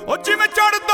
ਉਹ ਜਿਵੇਂ ਚੜਦਾ ਅੰਬਰੀ ਤਾਰਾ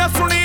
Definitely.